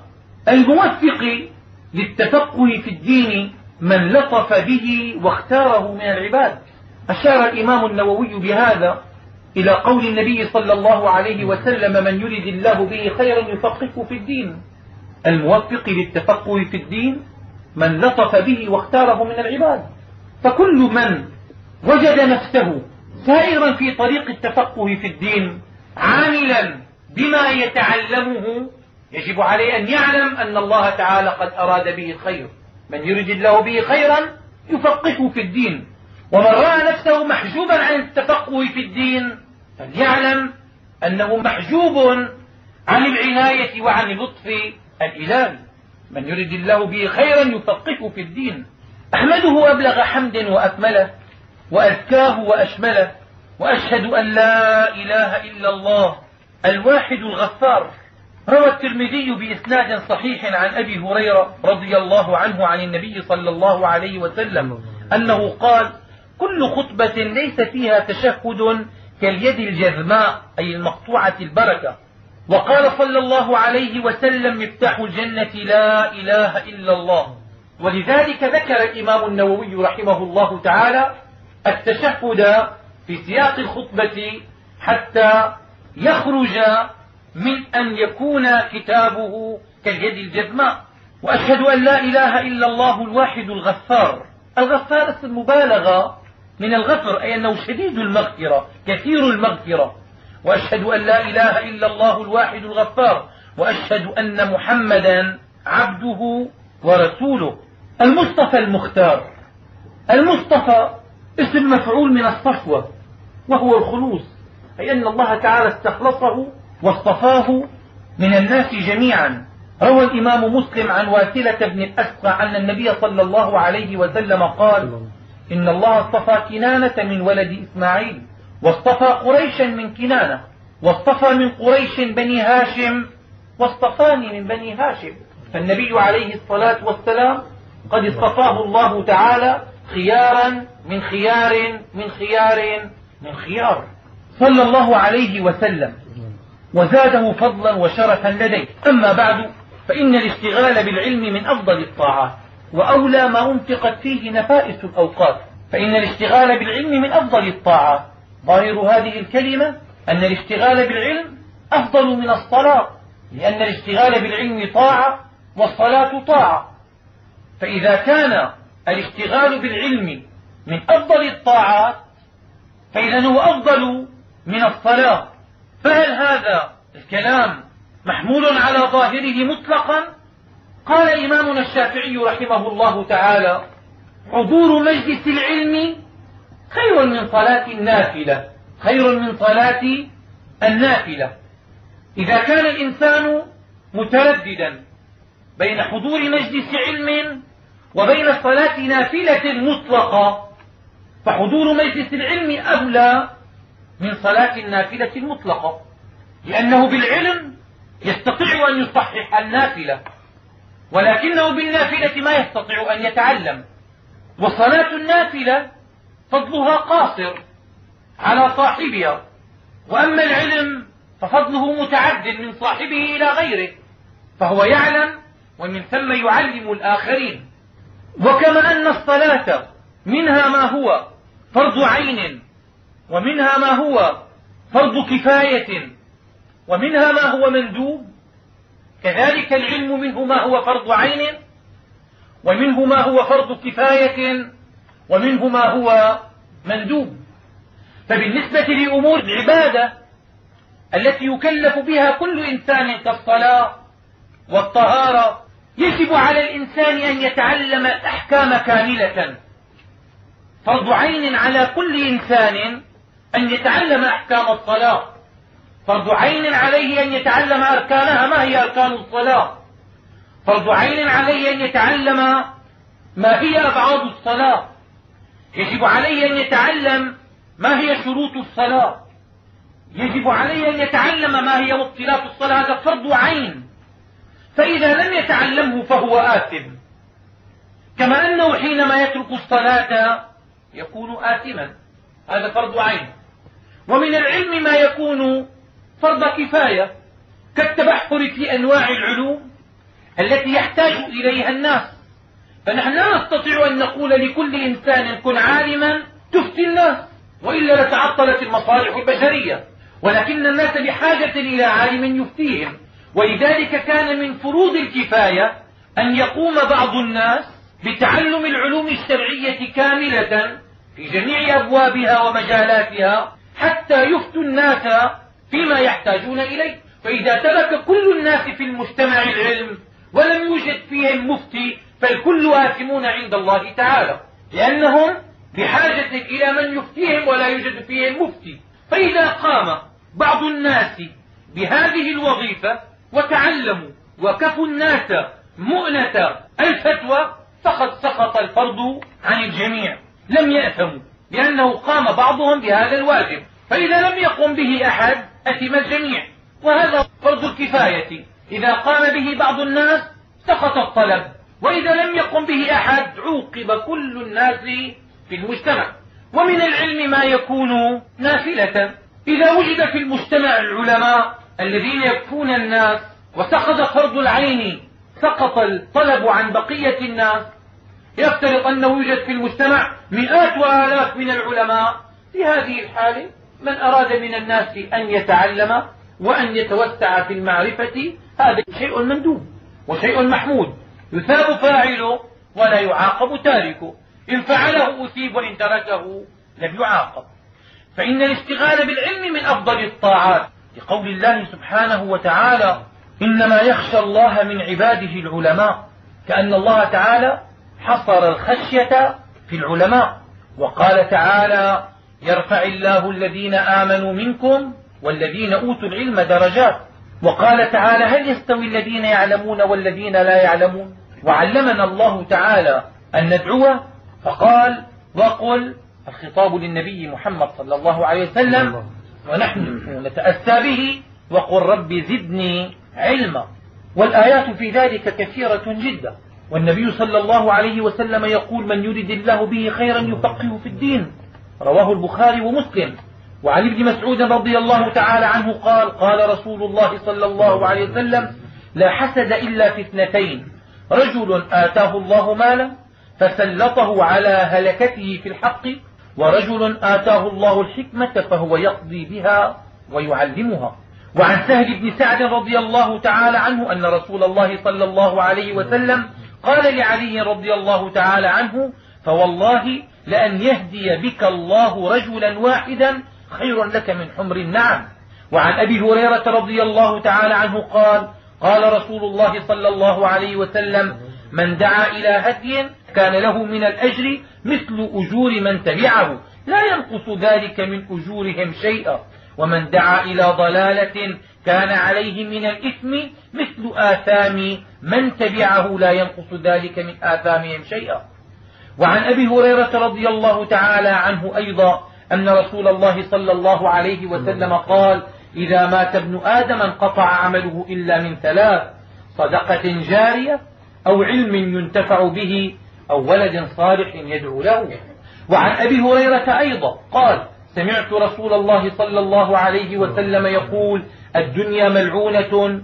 S1: الموفق للتفقه في الدين من لطف به واختاره من العباد. أشار الإمام النووي بهذا إلى قول النبي صلى الله عليه وسلم من يرد الله به خيرا يفقهه في الدين. الموفق للتفقه في الدين من لطف به واختاره من العباد. فكل من وجد نفسه سائرا في طريق التفقه في الدين عاملا بما يتعلمه يجب عليه أن يعلم أن الله تعالى قد أراد به الخير. من يرد الله به خيرا يفقهه في الدين. ومن رأى نفسه محجوبا عن التفقه في الدين فليعلم أنه محجوب عن العناية وعن اللطف الإلهي من يرد الله به خيرا يفقهه في الدين. أحمده أبلغ حمد وأكمله وأزكاه وأشمله وأشهد أن لا إله إلا الله الواحد الغفار. روى الترمذي بإسناد صحيح عن أبي هريرة رضي الله عنه عن النبي صلى الله عليه وسلم أنه قال كل خطبة ليس فيها تشهد كاليد الجذماء أي المقطوعة البركة. وقال صلى الله عليه وسلم مفتاح الجنة لا إله إلا الله. ولذلك ذكر الإمام النووي رحمه الله تعالى التشهد في سياق الخطبة حتى يخرج من أن يكون كتابه كاليد الجذماء وأشهد أن لا إله إلا الله الواحد الغفار. الغفار اسم مبالغة من الغفر أي أنه شديد المغفرة كثير المغفرة. وأشهد أن لا إله إلا الله الواحد الغفار. وأشهد أن محمدا عبده ورسوله. المصطفى المختار. المصطفى اسم مفعول من الصفوة وهو الخلوص أي أن الله تعالى استخلصه واصطفاه من الناس جميعا. روى الإمام مسلم عن واسلة بن الأسقع أن النبي صلى الله عليه وسلم قال إن الله اصطفى كنانة من ولد إسماعيل واصطفى قريشا من كنانة واصطفى من قريش بني هاشم واصطفاني من بني هاشم. فالنبي عليه الصلاة والسلام قد اصطفاه الله تعالى خيارا من خيار من خيار من خيار. صلى الله عليه وسلم. وزاده فضلا وشرفا لديه. أما بعد فإن الاشتغال بالعلم من أفضل الطاعات وأولى ما أنفقت فيه نفائس الأوقات. فإن الاشتغال بالعلم من أفضل الطاعات. ظاهر هذه الكلمة أن الاشتغال بالعلم أفضل من الصلاة لأن الاشتغال بالعلم طاعة والصلاة طاعة. فإذا كان الاشتغال بالعلم من أفضل الطاعات فإذا هو أفضل من الصلاة. فهل هذا الكلام محمول على ظاهره مطلقا؟ قال إمامنا الشافعي رحمه الله تعالى حضور مجلس العلم خير من صلاة النافلة خير من صلاة النافلة. إذا كان الإنسان مترددا بين حضور مجلس علم وبين صلاة نافلة مطلقة فحضور مجلس العلم أولى من صلاة النافلة المطلقة لأنه بالعلم يستطيع أن يصحح النافلة ولكنه بالنافلة ما يستطيع أن يتعلم. وصلاة النافلة فضلها قاصر على صاحبها وأما العلم ففضله متعد من صاحبه إلى غيره فهو يعلم ومن ثم يعلم الآخرين. وكما أن الصلاة منها ما هو فرض عين ومنها ما هو فرض كفاية ومنها ما هو مندوب. كذلك العلم منه ما هو فرض عين ومنه ما هو فرض كفاية ومنه ما هو مندوب. فبالنسبة لأمور العبادة التي يكلف بها كل إنسان كالصلاة والطهارة يجب على الإنسان أن يتعلم الأحكام كاملة. فرض عين على كل إنسان أن يتعلم أحكام الصلاة. فرض عين عليه أن يتعلم أركانها. ما هي أركان الصلاة؟ فرض عين عليه أن يتعلم ما هي أبعاد الصلاة. يجب عليه أن يتعلم ما هي شروط الصلاة. يجب عليه أن يتعلم ما هي مبطلات الصلاة. هذا فرض عين. فإذا لم يتعلمه فهو آثم. كما أنه حينما يترك الصلاة يكون آثما. هذا فرض عين. ومن العلم ما يكون فرض كفاية كالتبحر في أنواع العلوم التي يحتاج إليها الناس. فنحن لا نستطيع أن نقول لكل إنسان كن عالما تفتي الناس وإلا لتعطلت المصالح البشرية. ولكن الناس بحاجة إلى عالم يفتيهم. ولذلك كان من فروض الكفاية أن يقوم بعض الناس بتعلم العلوم الشرعية كاملة في جميع أبوابها ومجالاتها حتى يفتوا الناس فيما يحتاجون إليه. فإذا ترك كل الناس في المجتمع العلم ولم يوجد فيهم مفتي فالكل آثمون عند الله تعالى. لأنهم بحاجة إلى من يفتيهم ولا يوجد فيهم مفتي. فإذا قام بعض الناس بهذه الوظيفة وتعلموا وكفوا الناس مؤنة الفتوى فقد سقط الفرض عن الجميع. لم يأثموا لأنه قام بعضهم بهذا الواجب. فإذا لم يقم به أحد أثم الجميع. وهذا فرض الكفاية. إذا قام به بعض الناس سقط الطلب. وإذا لم يقم به أحد عوقب كل الناس في المجتمع. ومن العلم ما يكون نافلة. إذا وجد في المجتمع العلماء الذين يكفون الناس وسقط فرض العين سقط الطلب عن بقية الناس يفترض أنه يوجد في المجتمع مئات وآلاف من العلماء في هذه الحالة. من أراد من الناس أن يتعلم وأن يتوسع في المعرفة هذا شيء مندوب وشيء محمود. يثاب فاعله ولا يعاقب تاركه. إن فعله أثيب وإن تركه لم يعاقب. فإن الاشتغال بالعلم من أفضل الطاعات لقول الله سبحانه وتعالى إنما يخشى الله من عباده العلماء. كأن الله تعالى حصر الخشية في العلماء. وقال تعالى يرفع الله الذين آمنوا منكم والذين أوتوا العلم درجات. وقال تعالى هل يستوي الذين يعلمون والذين لا يعلمون؟ وعلمنا الله تعالى أن ندعو فقال وقل الخطاب للنبي محمد صلى الله عليه وسلم ونحن نتأسى به. وقل رب زدني علما. والآيات في ذلك كثيرة جدا. والنبي صلى الله عليه وسلم يقول من يرد الله به خيرا يفقهه في الدين. رواه البخاري ومسلم. وعن ابن مسعود رضي الله تعالى عنه قال قال رسول الله صلى الله عليه وسلم لا حسد إلا في اثنتين. رجل آتاه الله مالا فسلطه على هلكته في الحق ورجل آتاه الله الحكمة فهو يقضي بها ويعلمها. وعن سهل بن سعد رضي الله تعالى عنه أن رسول الله صلى الله عليه وسلم قال لعلي رضي الله تعالى عنه فوالله لأن يهدي بك الله رجلا واحدا خير لك من حمر. النعم وعن أبي هريرة رضي الله تعالى عنه قال قال رسول الله صلى الله عليه وسلم من دعا إلى هدي كان له من الأجر مثل أجور من تبعه. لا ينقص ذلك من أجورهم شيئا. ومن دعا إلى ضلالة كان عليه من الإثم مثل آثام من تبعه. لا ينقص ذلك من آثامهم شيئا. وعن أبي هريرة رضي الله تعالى عنه أيضا أن رسول الله صلى الله عليه وسلم قال إذا مات ابن آدم انقطع عمله إلا من ثلاث صدقة جارية أو علم ينتفع به أو ولد صالح يدعو له. وعن أبي هريرة أيضا قال سمعت رسول الله صلى الله عليه وسلم يقول الدنيا ملعونة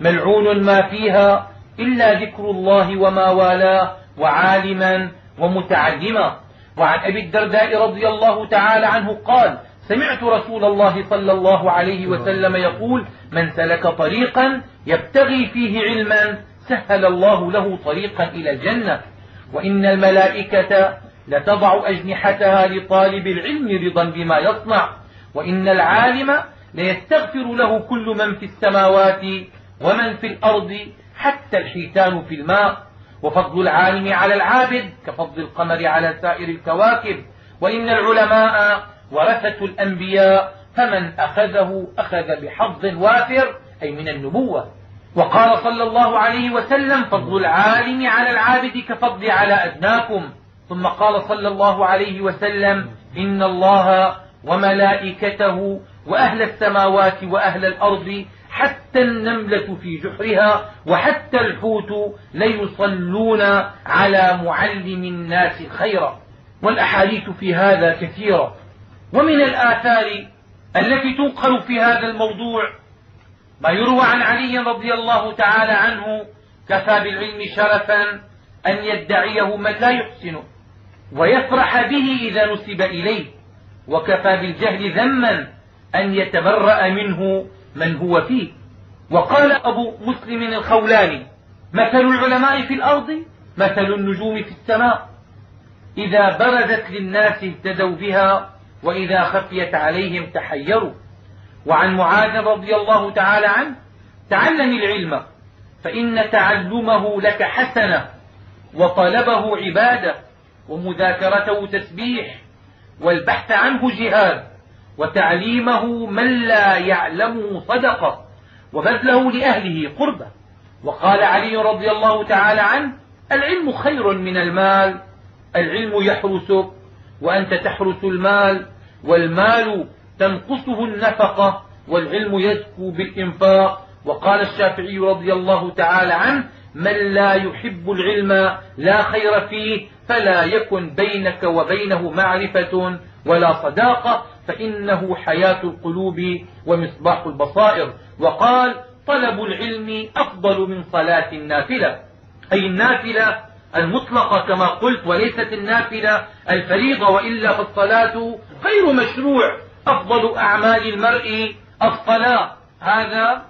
S1: ملعون ما فيها إلا ذكر الله وما والاه وعالما ومتعلما وعن أبي الدرداء رضي الله تعالى عنه قال سمعت رسول الله صلى الله عليه وسلم يقول من سلك طريقا يبتغي فيه علما سهل الله له طريقا إلى الجنة. وإن الملائكة لتضع أجنحتها لطالب العلم رضا بما يصنع. وإن العالم ليستغفر له كل من في السماوات ومن في الأرض حتى الحيتان في الماء. وفضل العالم على العابد كفضل القمر على سائر الكواكب. وإن العلماء ورثة الأنبياء فمن أخذه أخذ بحظ وافر أي من النبوة. وقال صلى الله عليه وسلم فضل العالم على العابد كفضل على أدناكم ثم قال صلى الله عليه وسلم إن الله وملائكته وأهل السماوات وأهل الأرض حتى النملة في جحرها وحتى الحوت ليصلون على معلم الناس خيرا. والأحاديث في هذا كثيرة. ومن الآثار التي تنقل في هذا الموضوع ما يروى عن علي رضي الله تعالى عنه كفى بالعلم شرفا أن يدعيه من لا يحسنه ويفرح به إذا نسب إليه. وكفى بالجهل ذما أن يتبرأ منه من هو فيه. وقال أبو مسلم الخولاني مثل العلماء في الأرض مثل النجوم في السماء. إذا برزت للناس اهتدوا بها وإذا خفيت عليهم تحيروا. وعن معاذ رضي الله تعالى عنه تعلم العلم فإن تعلمه لك حسنة وطلبه عبادة ومذاكرته تسبيح والبحث عنه جهاد. وتعليمه من لا يعلمه صدقة وبذله لأهله قربة. وقال علي رضي الله تعالى عنه العلم خير من المال العلم يحرسك وأنت تحرس المال والمال تنقصه النفقة والعلم يزكو بالإنفاق. وقال الشافعي رضي الله تعالى عنه من لا يحب العلم لا خير فيه فلا يكن بينك وبينه معرفة ولا صداقة. فإنه حياة القلوب ومصباح البصائر. وقال طلب العلم أفضل من صلاة النافلة. أي النافلة المطلقة كما قلت وليست النافلة الفريضة وإلا فالصلاة غير مشروع. أفضل أعمال المرء الصلاة. هذا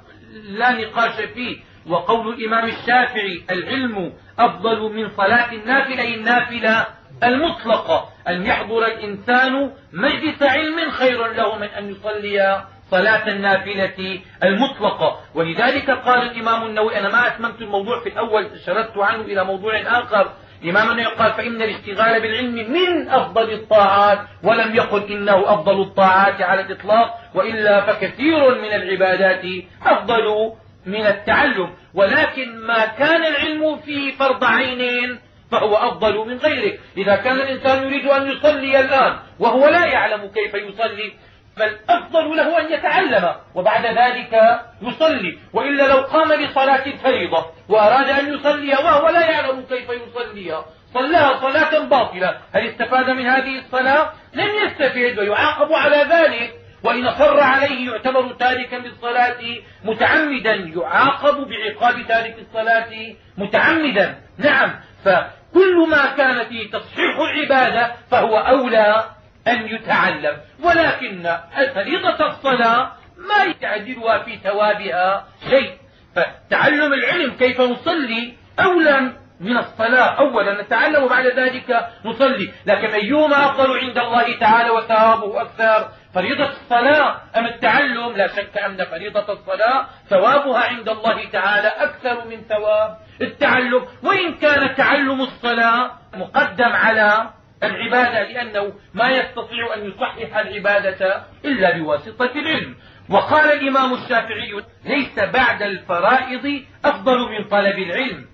S1: لا نقاش فيه. وقول الإمام الشافعي العلم أفضل من صلاة النافلة. النافلة المطلقة أن يحضر الإنسان مجلس علم خير له من أن يصلي صلاة النافلة المطلقة ولذلك قال الإمام النووي أنا ما أتممت الموضوع في الأول شردت عنه إلى موضوع آخر. الإمام النووي قال فإن الاشتغال بالعلم من أفضل الطاعات ولم يقل إنه أفضل الطاعات على الإطلاق وإلا فكثير من العبادات أفضل من التعلم. ولكن ما كان العلم فيه فرض عين فهو أفضل من غيره. إذا كان الإنسان يريد أن يصلي الآن وهو لا يعلم كيف يصلي بل أفضل له أن يتعلم وبعد ذلك يصلي. وإلا لو قام بصلاة الفريضة وأراد أن يصلي وهو لا يعلم كيف يصلي صلاها صلاة باطلة. هل استفاد من هذه الصلاة؟ لم يستفيد ويعاقب على ذلك. وإن أصر عليه يعتبر تاركا للصلاة متعمدا. يعاقب بعقاب تارك الصلاة متعمدا. نعم. فكل ما كان فيه تصحيح العبادة فهو أولى أن يتعلم. ولكن فريضة الصلاة ما يعدلها في ثوابها شيء. فتعلم العلم كيف نصلي أولى من الصلاة أولا نتعلم وبعد ذلك نصلي. لكن أيهما أفضل عند الله تعالى وثوابه أكثر؟ فريضة الصلاة أم التعلم؟ لا شك أن فريضة الصلاة ثوابها عند الله تعالى أكثر من ثواب. التعلم وإن كان تعلم الصلاة مقدم على العبادة لأنه ما يستطيع أن يصحح العبادة إلا بواسطة العلم. وقال الإمام الشافعي ليس بعد الفرائض أفضل من طلب العلم.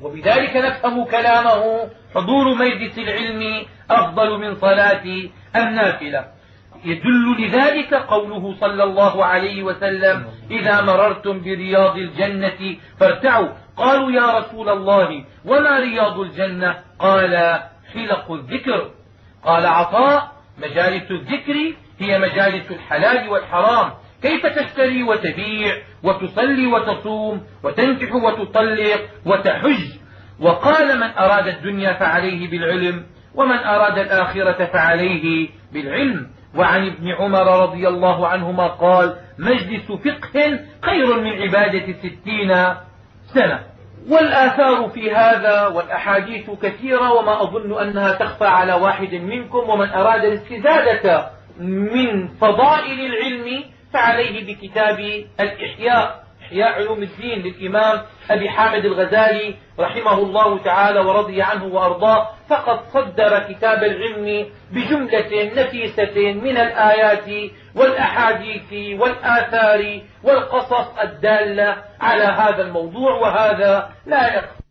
S1: وبذلك نفهم كلامه حضور مجلس العلم أفضل من صلاة النافلة. يدل لذلك قوله صلى الله عليه وسلم إذا مررتم برياض الجنة فارتعوا. قالوا يا رسول الله وما رياض الجنة؟ قال حلق الذكر. قال عطاء مجالس الذكر هي مجالس الحلال والحرام. كيف تشتري وتبيع وتصلي وتصوم وتنكح وتطلق وتحج؟ وقال من أراد الدنيا فعليه بالعلم ومن أراد الآخرة فعليه بالعلم. وعن ابن عمر رضي الله عنهما قال مجلس فقه خير من عبادة ستين سنة. والآثار في هذا والأحاديث كثيرة وما أظن أنها تخفى على واحد منكم ومن أراد الاستزادة من فضائل العلم فعليه بكتاب الإحياء. إحياء علوم الدين للإمام أبي حامد الغزالي رحمه الله تعالى ورضي عنه وأرضاه فقد صدر كتاب العلم بجملة نفيسة من الآيات والأحاديث والآثار والقصص الدالة على هذا الموضوع وهذا لا يخفى